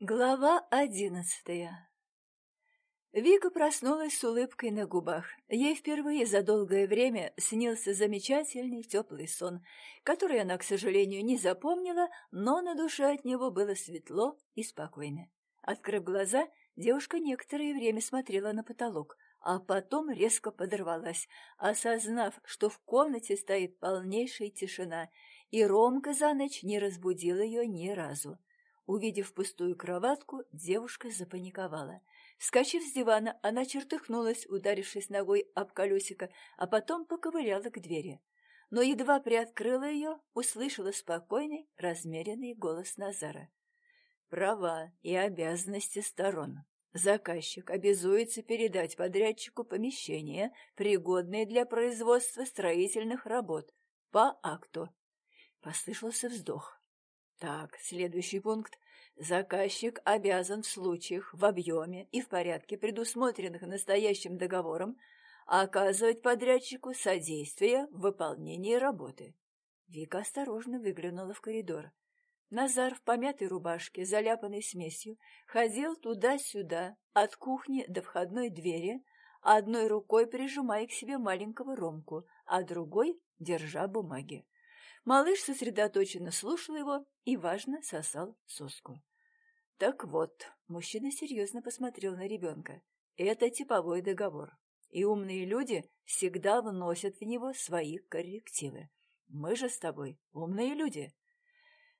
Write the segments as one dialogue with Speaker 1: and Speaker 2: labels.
Speaker 1: Глава одиннадцатая Вика проснулась с улыбкой на губах. Ей впервые за долгое время снился замечательный теплый сон, который она, к сожалению, не запомнила, но на душе от него было светло и спокойно. Открыв глаза, девушка некоторое время смотрела на потолок, а потом резко подорвалась, осознав, что в комнате стоит полнейшая тишина, и Ромка за ночь не разбудил ее ни разу. Увидев пустую кроватку, девушка запаниковала. Вскочив с дивана, она чертыхнулась, ударившись ногой об колесико, а потом поковыряла к двери. Но едва приоткрыла ее, услышала спокойный, размеренный голос Назара. «Права и обязанности сторон. Заказчик обязуется передать подрядчику помещение, пригодное для производства строительных работ, по акту». Послышался вздох. Так, следующий пункт. Заказчик обязан в случаях, в объеме и в порядке, предусмотренных настоящим договором, оказывать подрядчику содействие в выполнении работы. Вика осторожно выглянула в коридор. Назар в помятой рубашке, заляпанной смесью, ходил туда-сюда, от кухни до входной двери, одной рукой прижимая к себе маленького Ромку, а другой держа бумаги. Малыш сосредоточенно слушал его и, важно, сосал соску. Так вот, мужчина серьезно посмотрел на ребенка. Это типовой договор. И умные люди всегда вносят в него свои коррективы. Мы же с тобой умные люди.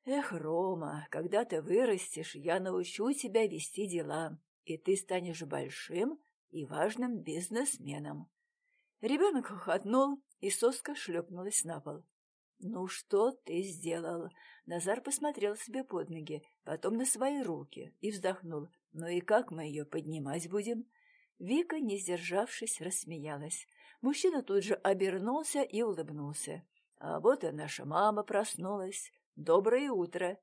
Speaker 1: Эх, Рома, когда ты вырастешь, я научу тебя вести дела, и ты станешь большим и важным бизнесменом. Ребенок хохотнул, и соска шлепнулась на пол. «Ну что ты сделал?» Назар посмотрел себе под ноги, потом на свои руки и вздохнул. «Ну и как мы ее поднимать будем?» Вика, не сдержавшись, рассмеялась. Мужчина тут же обернулся и улыбнулся. «А вот и наша мама проснулась. Доброе утро!»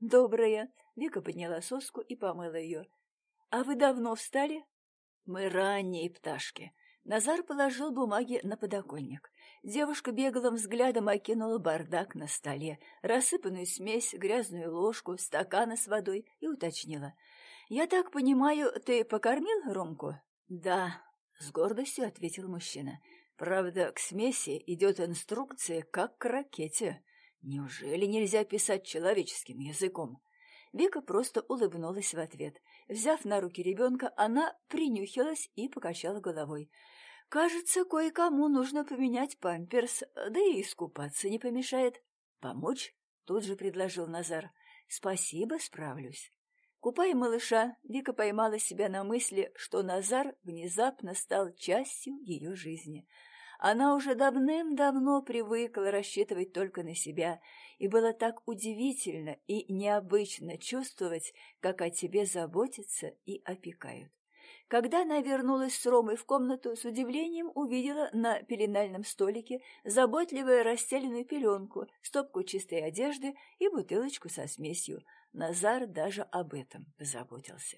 Speaker 1: «Доброе!» Вика подняла соску и помыла ее. «А вы давно встали?» «Мы ранние пташки. Назар положил бумаги на подоконник. Девушка беглым взглядом окинула бардак на столе, рассыпанную смесь, грязную ложку, стаканы с водой и уточнила. «Я так понимаю, ты покормил Ромку?» «Да», — с гордостью ответил мужчина. «Правда, к смеси идет инструкция, как к ракете. Неужели нельзя писать человеческим языком?» Вика просто улыбнулась в ответ. Взяв на руки ребенка, она принюхилась и покачала головой. «Кажется, кое-кому нужно поменять памперс, да и искупаться не помешает». «Помочь?» — тут же предложил Назар. «Спасибо, справлюсь». Купая малыша, Вика поймала себя на мысли, что Назар внезапно стал частью ее жизни — она уже давным-давно привыкла рассчитывать только на себя, и было так удивительно и необычно чувствовать, как о тебе заботятся и опекают. Когда она вернулась с Ромой в комнату, с удивлением увидела на пеленальном столике заботливую расстеленную пеленку, стопку чистой одежды и бутылочку со смесью. Назар даже об этом позаботился.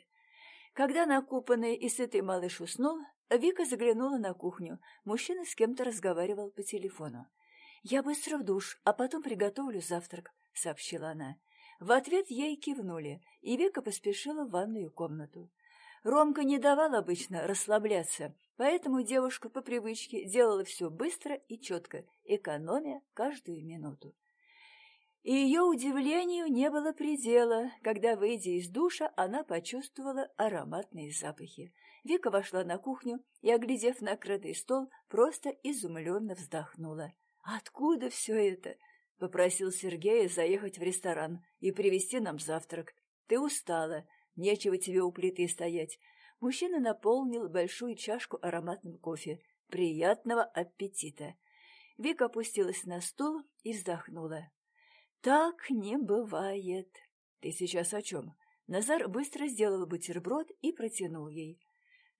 Speaker 1: Когда накупанный и сытый малыш уснул, Вика заглянула на кухню. Мужчина с кем-то разговаривал по телефону. «Я быстро в душ, а потом приготовлю завтрак», — сообщила она. В ответ ей кивнули, и Вика поспешила в ванную комнату. Ромка не давал обычно расслабляться, поэтому девушка по привычке делала все быстро и четко, экономя каждую минуту. И ее удивлению не было предела, когда, выйдя из душа, она почувствовала ароматные запахи. Вика вошла на кухню и, оглядев накрытый стол, просто изумленно вздохнула. «Откуда все это?» — попросил Сергея заехать в ресторан и привезти нам завтрак. «Ты устала, нечего тебе у плиты стоять». Мужчина наполнил большую чашку ароматным кофе. «Приятного аппетита!» Вика опустилась на стул и вздохнула. «Так не бывает». «Ты сейчас о чем?» Назар быстро сделал бутерброд и протянул ей.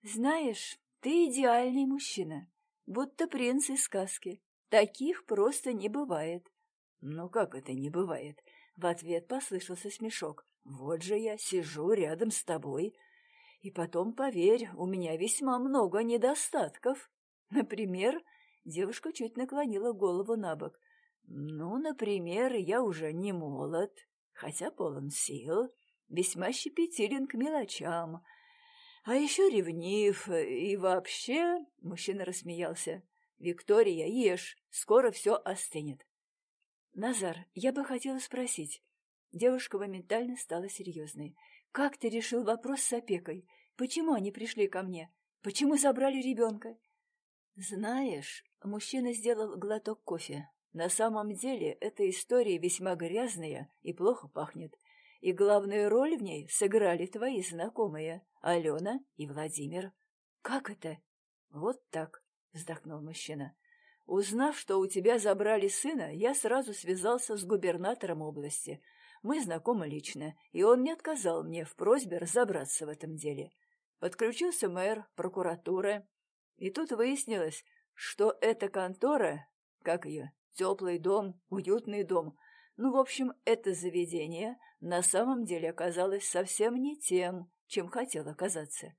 Speaker 1: «Знаешь, ты идеальный мужчина, будто принц из сказки. Таких просто не бывает». «Ну как это не бывает?» В ответ послышался смешок. «Вот же я сижу рядом с тобой. И потом, поверь, у меня весьма много недостатков. Например...» Девушка чуть наклонила голову на бок. «Ну, например, я уже не молод, хотя полон сил. весьма щепетилен к мелочам, а еще ревнив и вообще...» — мужчина рассмеялся. «Виктория, ешь, скоро все остынет». «Назар, я бы хотела спросить». Девушка моментально стала серьезной. «Как ты решил вопрос с опекой? Почему они пришли ко мне? Почему забрали ребенка?» «Знаешь...» — мужчина сделал глоток кофе. «На самом деле эта история весьма грязная и плохо пахнет. И главную роль в ней сыграли твои знакомые, Алена и Владимир». «Как это?» «Вот так», — вздохнул мужчина. Узнав, что у тебя забрали сына, я сразу связался с губернатором области. Мы знакомы лично, и он не отказал мне в просьбе разобраться в этом деле. Подключился мэр, прокуратура, и тут выяснилось, что эта контора, как ее, теплый дом, уютный дом, ну, в общем, это заведение на самом деле оказалось совсем не тем, чем хотел оказаться.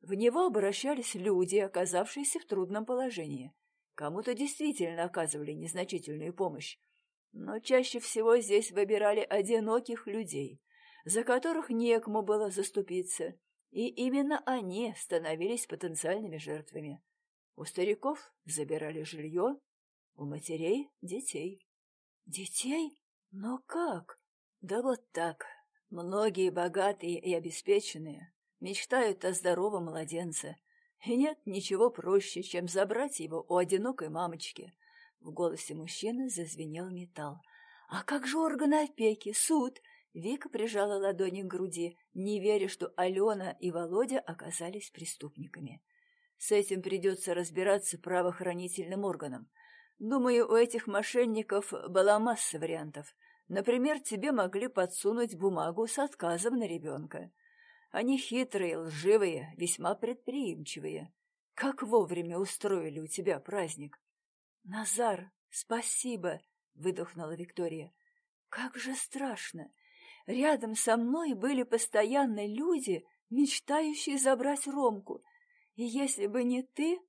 Speaker 1: В него обращались люди, оказавшиеся в трудном положении. Кому-то действительно оказывали незначительную помощь, но чаще всего здесь выбирали одиноких людей, за которых некому было заступиться, и именно они становились потенциальными жертвами. У стариков забирали жилье, у матерей — детей. Детей? Но как? Да вот так. Многие богатые и обеспеченные мечтают о здоровом младенце, и нет ничего проще, чем забрать его у одинокой мамочки. В голосе мужчины зазвенел металл. «А как же органы опеки, суд?» Вика прижала ладони к груди, не веря, что Алена и Володя оказались преступниками. «С этим придется разбираться правоохранительным органам. Думаю, у этих мошенников была масса вариантов. Например, тебе могли подсунуть бумагу с отказом на ребенка. Они хитрые, лживые, весьма предприимчивые. Как вовремя устроили у тебя праздник. — Назар, спасибо, — выдохнула Виктория. — Как же страшно! Рядом со мной были постоянно люди, мечтающие забрать Ромку. И если бы не ты...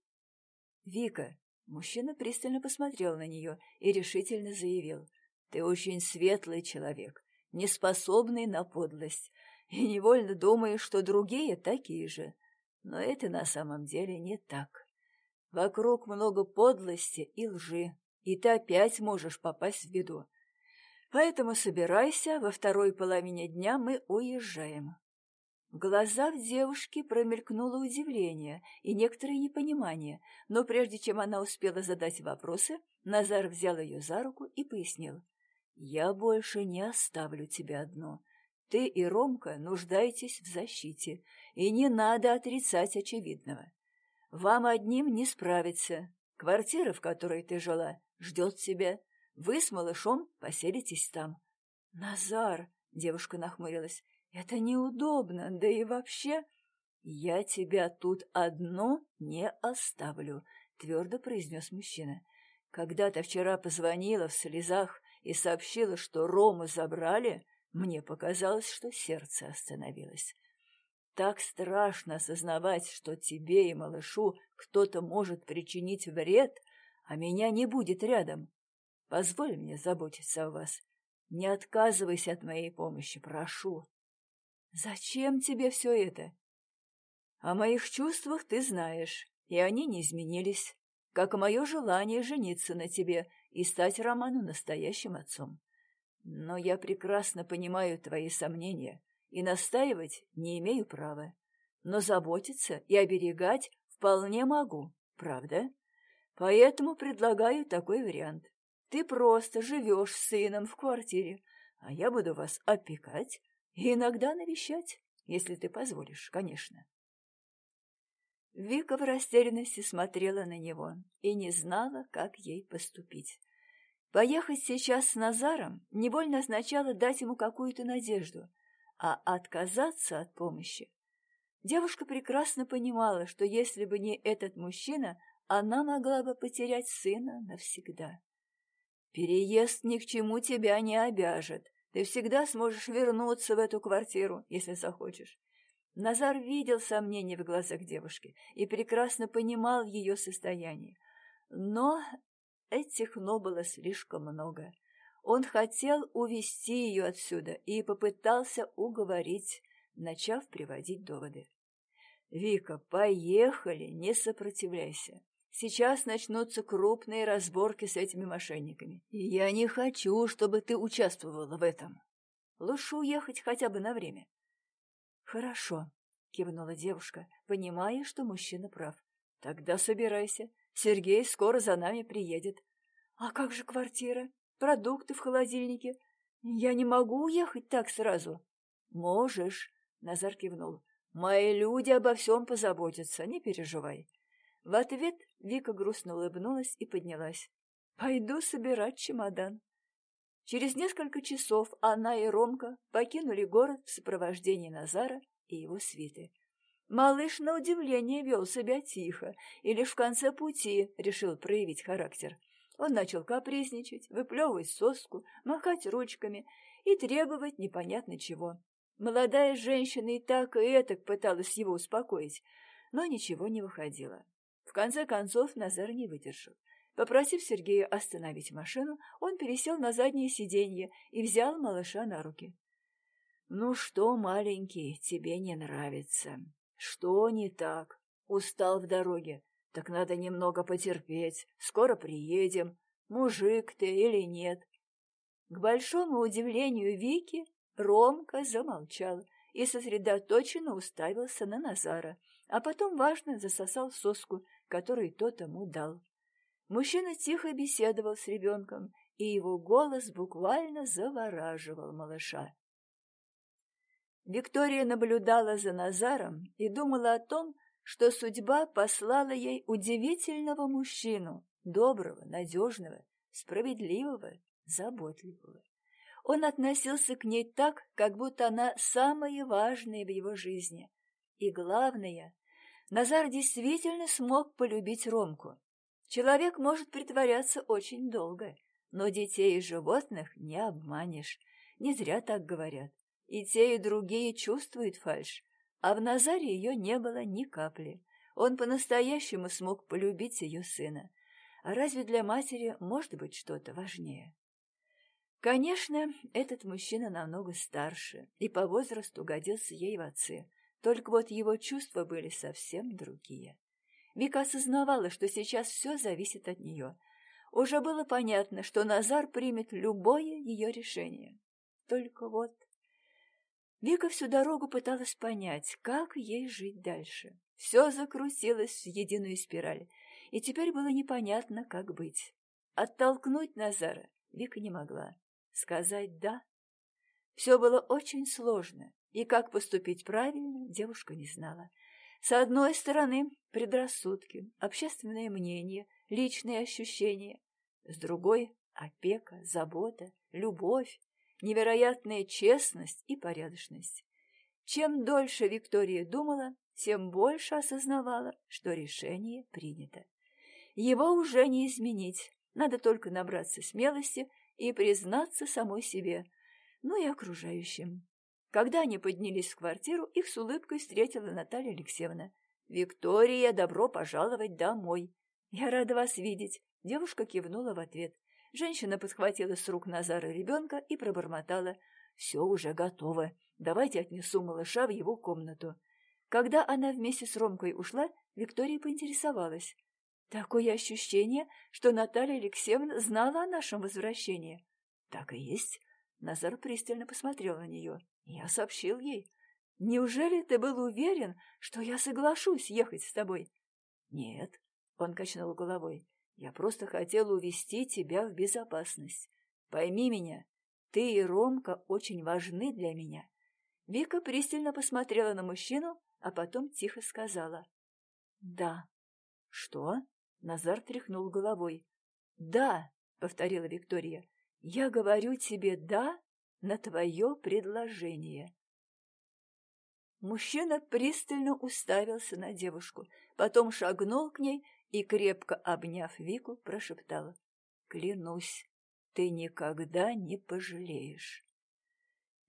Speaker 1: Вика, мужчина пристально посмотрел на нее и решительно заявил. Ты очень светлый человек, неспособный на подлость и невольно думаешь, что другие такие же. Но это на самом деле не так. Вокруг много подлости и лжи, и ты опять можешь попасть в беду. Поэтому собирайся, во второй половине дня мы уезжаем. В глазах девушки промелькнуло удивление и некоторое непонимание, но прежде чем она успела задать вопросы, Назар взял ее за руку и пояснил. «Я больше не оставлю тебя одну. Ты и Ромка нуждаетесь в защите, и не надо отрицать очевидного. Вам одним не справиться. Квартира, в которой ты жила, ждет тебя. Вы с малышом поселитесь там. — Назар, — девушка нахмурилась, — это неудобно, да и вообще... — Я тебя тут одно не оставлю, — твердо произнес мужчина. Когда ты вчера позвонила в слезах и сообщила, что Рому забрали, мне показалось, что сердце остановилось. Так страшно осознавать, что тебе и малышу кто-то может причинить вред, а меня не будет рядом. Позволь мне заботиться о вас. Не отказывайся от моей помощи, прошу. Зачем тебе все это? О моих чувствах ты знаешь, и они не изменились, как мое желание жениться на тебе и стать Роману настоящим отцом. Но я прекрасно понимаю твои сомнения и настаивать не имею права. Но заботиться и оберегать вполне могу, правда? Поэтому предлагаю такой вариант. Ты просто живешь с сыном в квартире, а я буду вас опекать и иногда навещать, если ты позволишь, конечно. Вика в растерянности смотрела на него и не знала, как ей поступить. Поехать сейчас с Назаром невольно означало дать ему какую-то надежду, а отказаться от помощи. Девушка прекрасно понимала, что если бы не этот мужчина, она могла бы потерять сына навсегда. «Переезд ни к чему тебя не обяжет. Ты всегда сможешь вернуться в эту квартиру, если захочешь». Назар видел сомнения в глазах девушки и прекрасно понимал ее состояние. Но Этих «но» было слишком много. Он хотел увести ее отсюда и попытался уговорить, начав приводить доводы. «Вика, поехали, не сопротивляйся. Сейчас начнутся крупные разборки с этими мошенниками, и я не хочу, чтобы ты участвовала в этом. Лучше уехать хотя бы на время». «Хорошо», — кивнула девушка, понимая, что мужчина прав. «Тогда собирайся. Сергей скоро за нами приедет». «А как же квартира? Продукты в холодильнике? Я не могу уехать так сразу». «Можешь», — Назар кивнул. Мои люди обо всем позаботятся, не переживай. В ответ Вика грустно улыбнулась и поднялась. Пойду собирать чемодан. Через несколько часов она и Ромка покинули город в сопровождении Назара и его свиты. Малыш на удивление вел себя тихо и лишь в конце пути решил проявить характер. Он начал капризничать, выплевывать соску, махать ручками и требовать непонятно чего. Молодая женщина и так, и этак пыталась его успокоить, но ничего не выходило. В конце концов Назар не выдержал. Попросив Сергея остановить машину, он пересел на заднее сиденье и взял малыша на руки. «Ну что, маленький, тебе не нравится? Что не так? Устал в дороге? Так надо немного потерпеть. Скоро приедем. Мужик ты или нет?» К большому удивлению Вики, Ромка замолчал и сосредоточенно уставился на Назара, а потом важно засосал соску, которую тот ему дал. Мужчина тихо беседовал с ребенком, и его голос буквально завораживал малыша. Виктория наблюдала за Назаром и думала о том, что судьба послала ей удивительного мужчину, доброго, надежного, справедливого, заботливого. Он относился к ней так, как будто она самая важная в его жизни. И главное, Назар действительно смог полюбить Ромку. Человек может притворяться очень долго, но детей и животных не обманешь. Не зря так говорят. И те, и другие чувствуют фальшь, а в Назаре ее не было ни капли. Он по-настоящему смог полюбить ее сына. А разве для матери может быть что-то важнее? Конечно, этот мужчина намного старше и по возрасту годился ей в отцы, только вот его чувства были совсем другие. Вика осознавала, что сейчас все зависит от нее. Уже было понятно, что Назар примет любое ее решение. Только вот... Вика всю дорогу пыталась понять, как ей жить дальше. Все закрутилось в единую спираль, и теперь было непонятно, как быть. Оттолкнуть Назара Вика не могла сказать «да». Все было очень сложно, и как поступить правильно, девушка не знала. С одной стороны, предрассудки, общественное мнение, личные ощущения. С другой — опека, забота, любовь, невероятная честность и порядочность. Чем дольше Виктория думала, тем больше осознавала, что решение принято. Его уже не изменить, надо только набраться смелости и признаться самой себе, ну и окружающим. Когда они поднялись в квартиру, их с улыбкой встретила Наталья Алексеевна. «Виктория, добро пожаловать домой!» «Я рада вас видеть!» Девушка кивнула в ответ. Женщина подхватила с рук Назара ребенка и пробормотала. «Все уже готово. Давайте отнесу малыша в его комнату». Когда она вместе с Ромкой ушла, Виктория поинтересовалась. Такое ощущение, что Наталья Алексеевна знала о нашем возвращении. Так и есть. Назар пристально посмотрел на нее. Я сообщил ей. Неужели ты был уверен, что я соглашусь ехать с тобой? Нет, он качнул головой. Я просто хотел увести тебя в безопасность. Пойми меня, ты и Ромка очень важны для меня. Вика пристально посмотрела на мужчину, а потом тихо сказала. Да. Что? Назар тряхнул головой. «Да», — повторила Виктория, — «я говорю тебе «да» на твое предложение». Мужчина пристально уставился на девушку, потом шагнул к ней и, крепко обняв Вику, прошептал. «Клянусь, ты никогда не пожалеешь».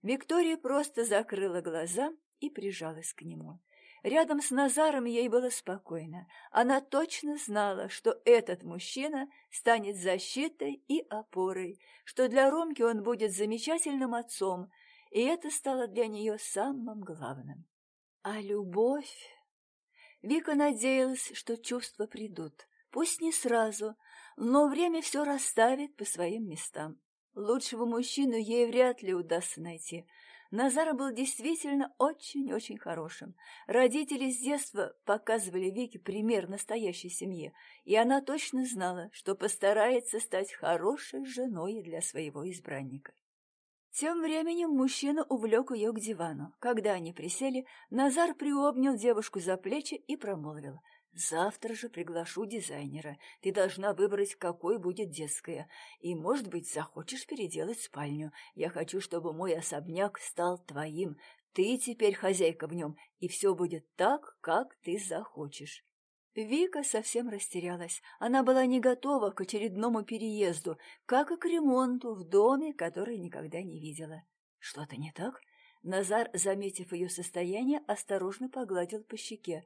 Speaker 1: Виктория просто закрыла глаза и прижалась к нему. Рядом с Назаром ей было спокойно. Она точно знала, что этот мужчина станет защитой и опорой, что для Ромки он будет замечательным отцом, и это стало для нее самым главным. А любовь... Вика надеялась, что чувства придут, пусть не сразу, но время все расставит по своим местам. Лучшего мужчину ей вряд ли удастся найти — Назар был действительно очень-очень хорошим. Родители с детства показывали Вике пример настоящей семьи, и она точно знала, что постарается стать хорошей женой для своего избранника. Тем временем мужчина увлек ее к дивану. Когда они присели, Назар приобнял девушку за плечи и промолвил — Завтра же приглашу дизайнера. Ты должна выбрать, какой будет детская. И, может быть, захочешь переделать спальню. Я хочу, чтобы мой особняк стал твоим. Ты теперь хозяйка в нем, и все будет так, как ты захочешь. Вика совсем растерялась. Она была не готова к очередному переезду, как и к ремонту в доме, который никогда не видела. Что-то не так? Назар, заметив ее состояние, осторожно погладил по щеке.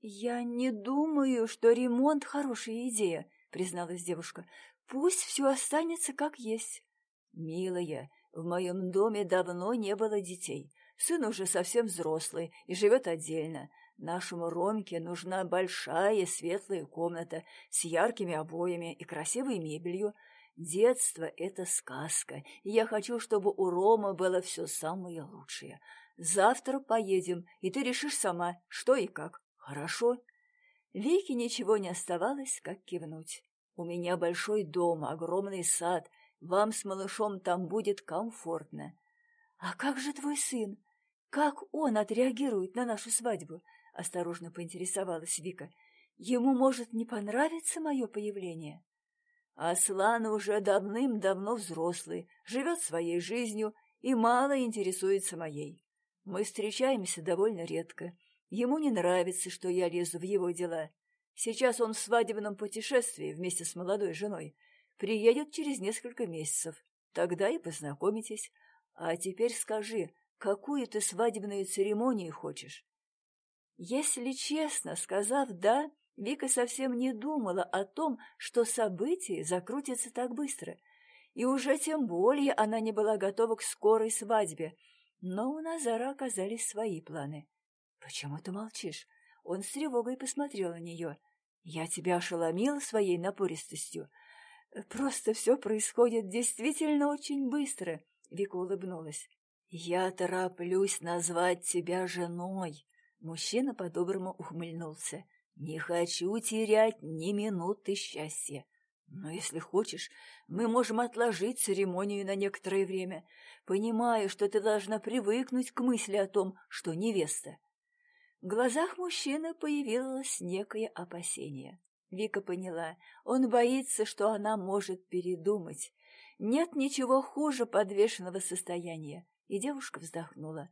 Speaker 1: «Я не думаю, что ремонт — хорошая идея», — призналась девушка. «Пусть все останется как есть». «Милая, в моем доме давно не было детей. Сын уже совсем взрослый и живет отдельно. Нашему Ромке нужна большая светлая комната с яркими обоями и красивой мебелью. Детство — это сказка, и я хочу, чтобы у Рома было все самое лучшее. Завтра поедем, и ты решишь сама, что и как. «Хорошо». Вике ничего не оставалось, как кивнуть. «У меня большой дом, огромный сад. Вам с малышом там будет комфортно». «А как же твой сын? Как он отреагирует на нашу свадьбу?» — осторожно поинтересовалась Вика. «Ему может не понравиться мое появление?» Аслан уже давным-давно взрослый, живет своей жизнью и мало интересуется моей. Мы встречаемся довольно редко, Ему не нравится, что я лезу в его дела. Сейчас он в свадебном путешествии вместе с молодой женой. Приедет через несколько месяцев. Тогда и познакомитесь. А теперь скажи, какую ты свадебную церемонию хочешь?» Если честно, сказав «да», Вика совсем не думала о том, что события закрутятся так быстро. И уже тем более она не была готова к скорой свадьбе. Но у Назара оказались свои планы. «Почему ты молчишь?» Он с тревогой посмотрел на нее. «Я тебя ошеломила своей напористостью. Просто все происходит действительно очень быстро», — Вика улыбнулась. «Я тороплюсь назвать тебя женой», — мужчина по-доброму ухмыльнулся. «Не хочу терять ни минуты счастья. Но если хочешь, мы можем отложить церемонию на некоторое время. Понимаю, что ты должна привыкнуть к мысли о том, что невеста. В глазах мужчины появилось некое опасение. Вика поняла, он боится, что она может передумать. Нет ничего хуже подвешенного состояния. И девушка вздохнула.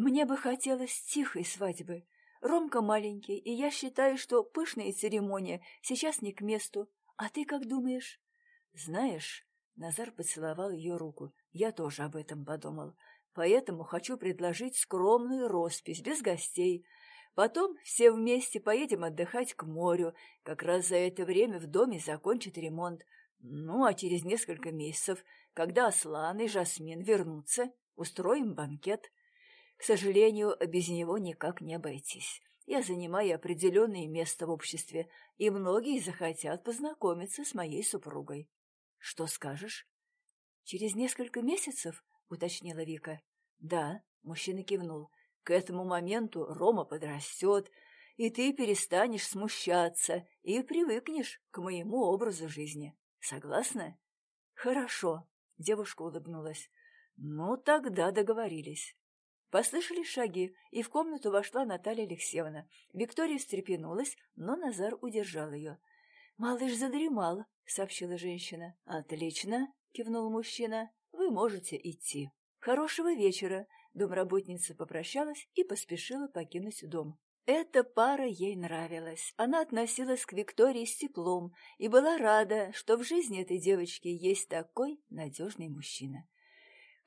Speaker 1: «Мне бы хотелось тихой свадьбы. Ромка маленький, и я считаю, что пышная церемония сейчас не к месту. А ты как думаешь?» «Знаешь...» — Назар поцеловал ее руку. «Я тоже об этом подумал. Поэтому хочу предложить скромную роспись, без гостей. Потом все вместе поедем отдыхать к морю. Как раз за это время в доме закончат ремонт. Ну, а через несколько месяцев, когда Аслан и Жасмин вернутся, устроим банкет. К сожалению, без него никак не обойтись. Я занимаю определенное место в обществе, и многие захотят познакомиться с моей супругой. Что скажешь? Через несколько месяцев — уточнила Вика. «Да», — мужчина кивнул. «К этому моменту Рома подрастет, и ты перестанешь смущаться и привыкнешь к моему образу жизни. Согласна?» «Хорошо», — девушка улыбнулась. «Ну, тогда договорились». Послышались шаги, и в комнату вошла Наталья Алексеевна. Виктория встрепенулась, но Назар удержал ее. «Малыш задремал», — сообщила женщина. «Отлично», — кивнул мужчина вы можете идти. Хорошего вечера!» Домработница попрощалась и поспешила покинуть дом. Эта пара ей нравилась. Она относилась к Виктории с теплом и была рада, что в жизни этой девочки есть такой надежный мужчина.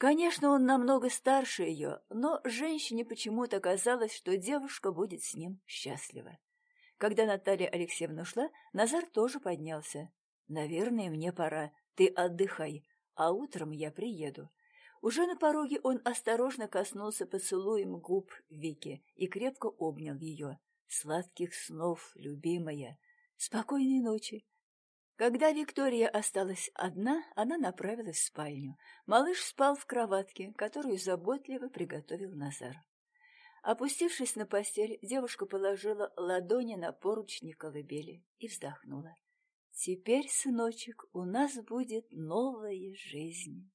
Speaker 1: Конечно, он намного старше ее, но женщине почему-то казалось, что девушка будет с ним счастлива. Когда Наталья Алексеевна ушла, Назар тоже поднялся. «Наверное, мне пора. Ты отдыхай, а утром я приеду». Уже на пороге он осторожно коснулся поцелуем губ Вики и крепко обнял ее. «Сладких снов, любимая! Спокойной ночи!» Когда Виктория осталась одна, она направилась в спальню. Малыш спал в кроватке, которую заботливо приготовил Назар. Опустившись на постель, девушка положила ладони на поручни колыбели и вздохнула. «Теперь, сыночек, у нас будет новая жизнь».